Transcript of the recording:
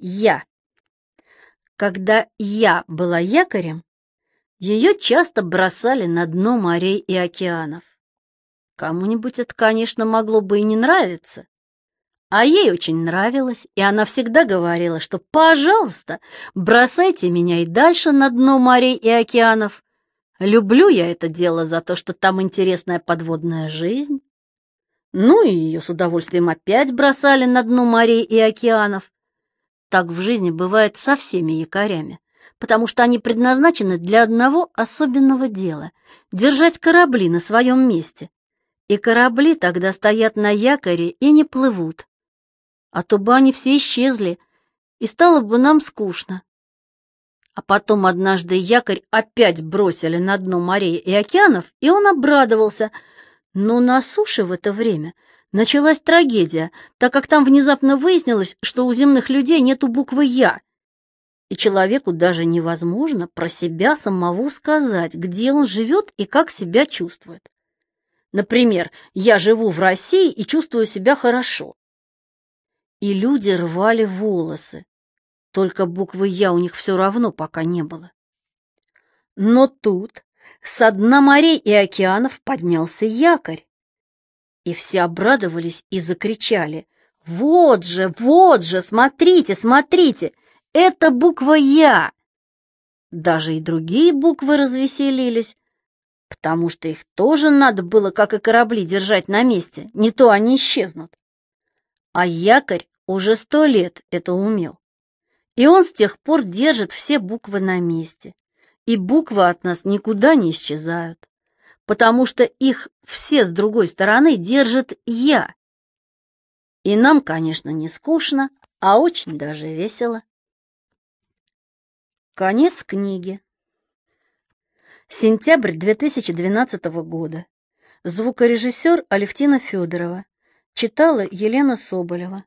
Я. Когда я была якорем, ее часто бросали на дно морей и океанов. Кому-нибудь это, конечно, могло бы и не нравиться. А ей очень нравилось, и она всегда говорила, что «пожалуйста, бросайте меня и дальше на дно морей и океанов. Люблю я это дело за то, что там интересная подводная жизнь». Ну и ее с удовольствием опять бросали на дно морей и океанов. Так в жизни бывает со всеми якорями, потому что они предназначены для одного особенного дела — держать корабли на своем месте. И корабли тогда стоят на якоре и не плывут. А то бы они все исчезли, и стало бы нам скучно. А потом однажды якорь опять бросили на дно морей и океанов, и он обрадовался. Но на суше в это время началась трагедия, так как там внезапно выяснилось, что у земных людей нету буквы «Я», и человеку даже невозможно про себя самого сказать, где он живет и как себя чувствует. Например, я живу в России и чувствую себя хорошо. И люди рвали волосы, только буквы «Я» у них все равно пока не было. Но тут со дна морей и океанов поднялся якорь. И все обрадовались и закричали. «Вот же, вот же, смотрите, смотрите! Это буква «Я». Даже и другие буквы развеселились, потому что их тоже надо было, как и корабли, держать на месте, не то они исчезнут. А якорь уже сто лет это умел. И он с тех пор держит все буквы на месте. И буквы от нас никуда не исчезают, потому что их все с другой стороны держит «я». И нам, конечно, не скучно, а очень даже весело. Конец книги. Сентябрь 2012 года. Звукорежиссер Алевтина Федорова. Читала Елена Соболева.